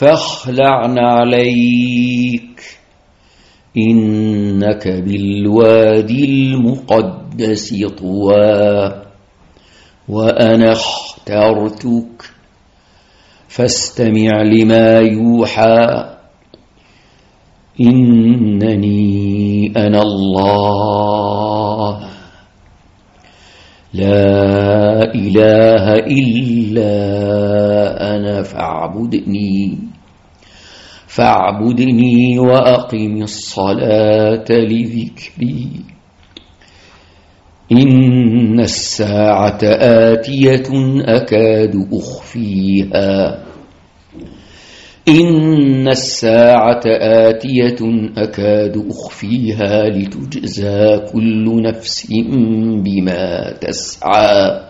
فاخلع عليك. إنك بالوادي المقدس طوى. وأنا اخترتك. فاستمع لما يوحى. إنني أنا الله. لا إله إلا أنا فاعبدني. فاعبدني وأقم الصلاة لذكري. إن الساعة آتية أكاد أخفيها. إن الساعة آتية أكاد أخفيها لتجزى كل نفس بما تسعى.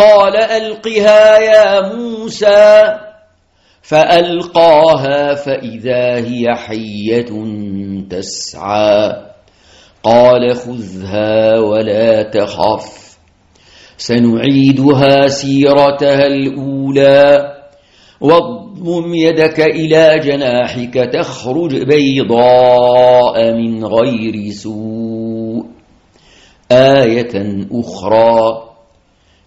قال ألقها يا موسى فألقاها فإذا هي حية تسعى. قال خذها ولا تخف سنعيدها سيرتها الأولى. واضمم يدك إلى جناحك تخرج بيضاء من غير سوء. آية أخرى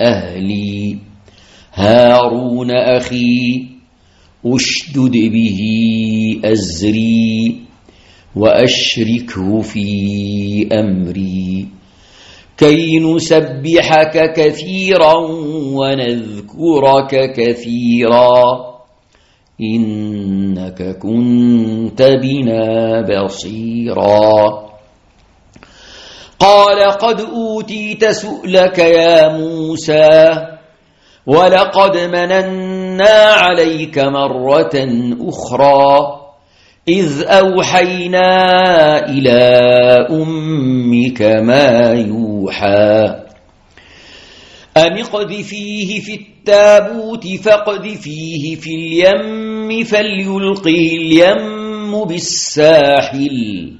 أهلي. هارون أخي أشدد به أزري وأشركه في أمري. كي نسبحك كثيرا ونذكرك كثيرا إنك كنت بنا بصيرا. قال قد أوتيت سؤلك يا موسى ولقد مننا عليك مرة أخرى إذ أوحينا إلى أمك ما يوحى أن اقذفيه في التابوت فاقذفيه في اليم فليلقه اليم بالساحل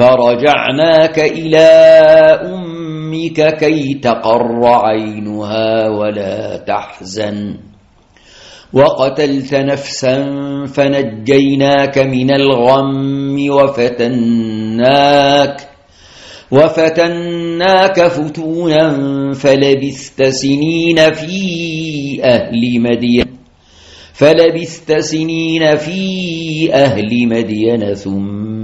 فرجعناك إلى أمك كي تقر عينها ولا تحزن وقتلت نفسا فنجيناك من الغم وفتناك وفتناك فتونا فلبثت سنين في أهل مدين فلبثت سنين في أهل مدين ثم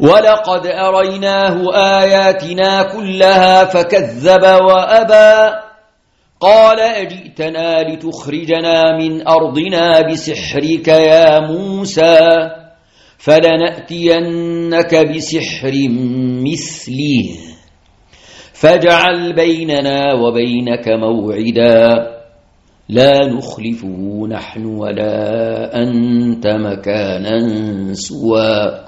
ولقد أريناه آياتنا كلها فكذب وأبى قال أجئتنا لتخرجنا من أرضنا بسحرك يا موسى فلنأتينك بسحر مثله فاجعل بيننا وبينك موعدا لا نخلفه نحن ولا أنت مكانا سوى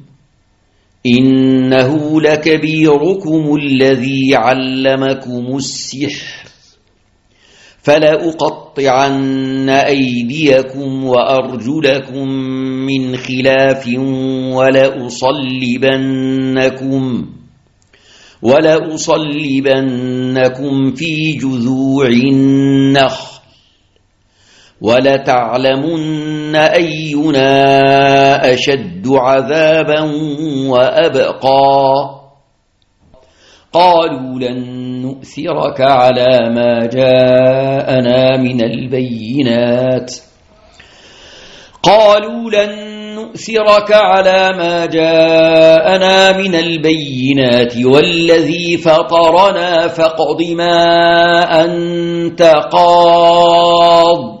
إنه لكبيركم الذي علمكم السحر. فلأقطعن أيديكم وأرجلكم من خلاف ولأصلبنكم ولأصلبنكم في جذوع النخل. ولتعلمن أينا أشد عذابا وأبقى. قالوا لن نؤثرك على ما جاءنا من البينات. قالوا لن نؤثرك على ما جاءنا من البينات والذي فطرنا فاقض ما أنت قاض.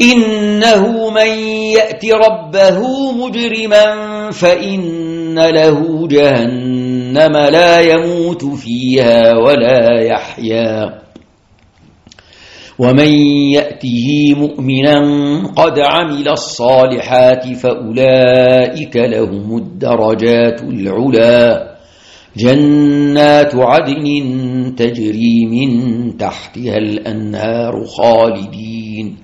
إنه من يأت ربه مجرما فإن له جهنم لا يموت فيها ولا يحيا. ومن يأته مؤمنا قد عمل الصالحات فأولئك لهم الدرجات العلا. جنات عدن تجري من تحتها الأنهار خالدين.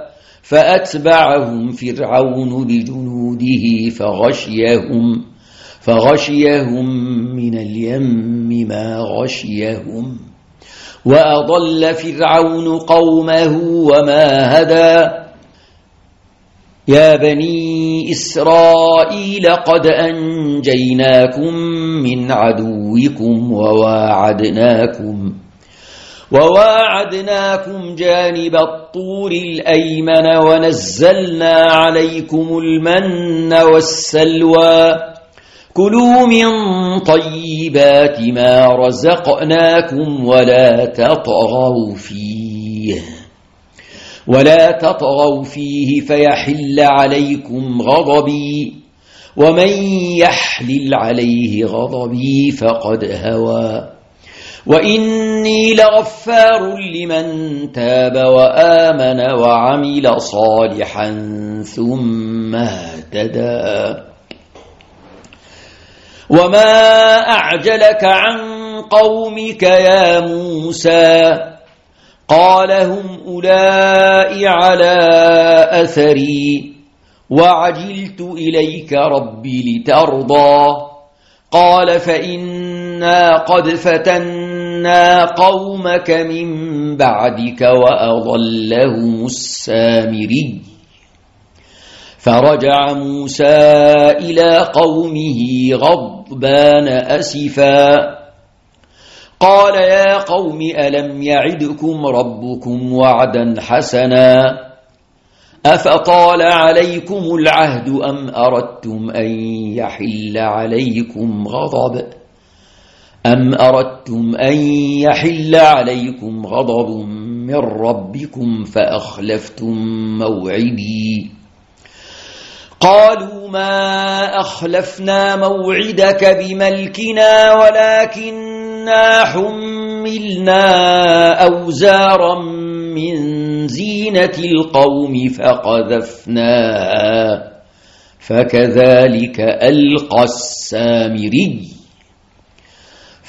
فأتبعهم فرعون بجنوده فغشيهم فغشيهم من اليم ما غشيهم. وأضل فرعون قومه وما هدى. يا بني إسرائيل قد أنجيناكم من عدوكم وواعدناكم. وواعدناكم جانب الطور الأيمن ونزلنا عليكم المن والسلوى. كلوا من طيبات ما رزقناكم ولا تطغوا فيه. ولا تطغوا فيه فيحل عليكم غضبي. ومن يحلل عليه غضبي فقد هوى. وإني لغفار لمن تاب وآمن وعمل صالحا ثم مهددا وما أعجلك عن قومك يا موسى؟ قال هم أولئي على أثري وعجلت إليك ربي لترضى. قال فإنا قد فتنا قومك من بعدك وأضلهم السامري فرجع موسى إلى قومه غضبان أسفا قال يا قوم ألم يعدكم ربكم وعدا حسنا أفطال عليكم العهد أم أردتم أن يحل عليكم غضب أم أردتم أن يحل عليكم غضب من ربكم فأخلفتم موعدي. قالوا ما أخلفنا موعدك بملكنا ولكننا حملنا أوزارا من زينة القوم فقذفناها فكذلك ألقى السامري.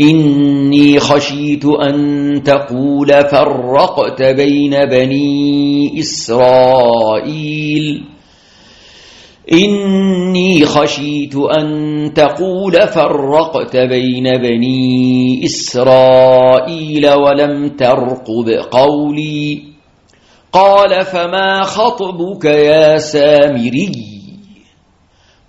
إني خشيت أن تقول فرقت بين بني إسرائيل. إني خشيت أن تقول فرقت بين بني إسرائيل ولم ترقب قولي. قال فما خطبك يا سامري؟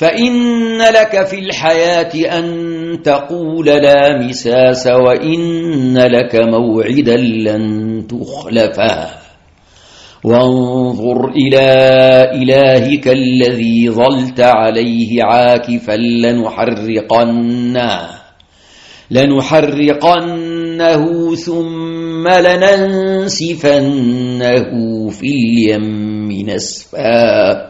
فإن لك في الحياة أن تقول لا مساس وإن لك موعدا لن تخلفه وانظر إلى إلهك الذي ظلت عليه عاكفا لنحرقنه. لنحرقنه ثم لننسفنه في اليم نسفا.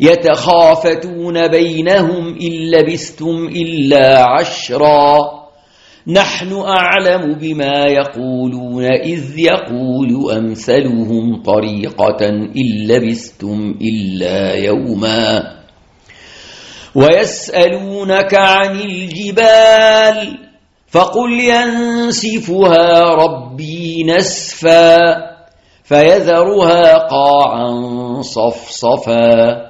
يتخافتون بينهم إن لبثتم إلا عشرا. نحن أعلم بما يقولون إذ يقول أمثلهم طريقة إن لبثتم إلا يوما. ويسألونك عن الجبال فقل ينسفها ربي نسفا فيذرها قاعا صفصفا.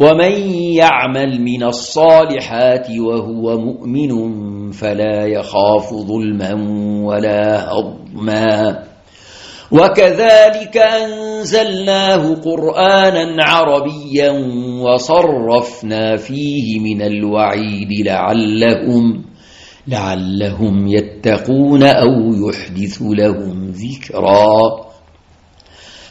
ومن يعمل من الصالحات وهو مؤمن فلا يخاف ظلما ولا هضما. وكذلك أنزلناه قرآنا عربيا وصرفنا فيه من الوعيد لعلهم لعلهم يتقون أو يحدث لهم ذكرا.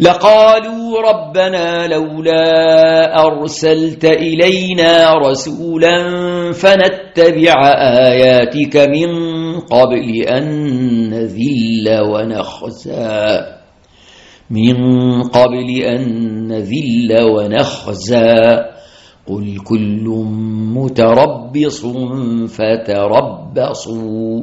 لقالوا ربنا لولا أرسلت إلينا رسولا فنتبع آياتك من قبل أن نذل ونخزى. من قبل أن نذل ونخزى. قل كل متربص فتربصوا.